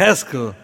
Yecheskel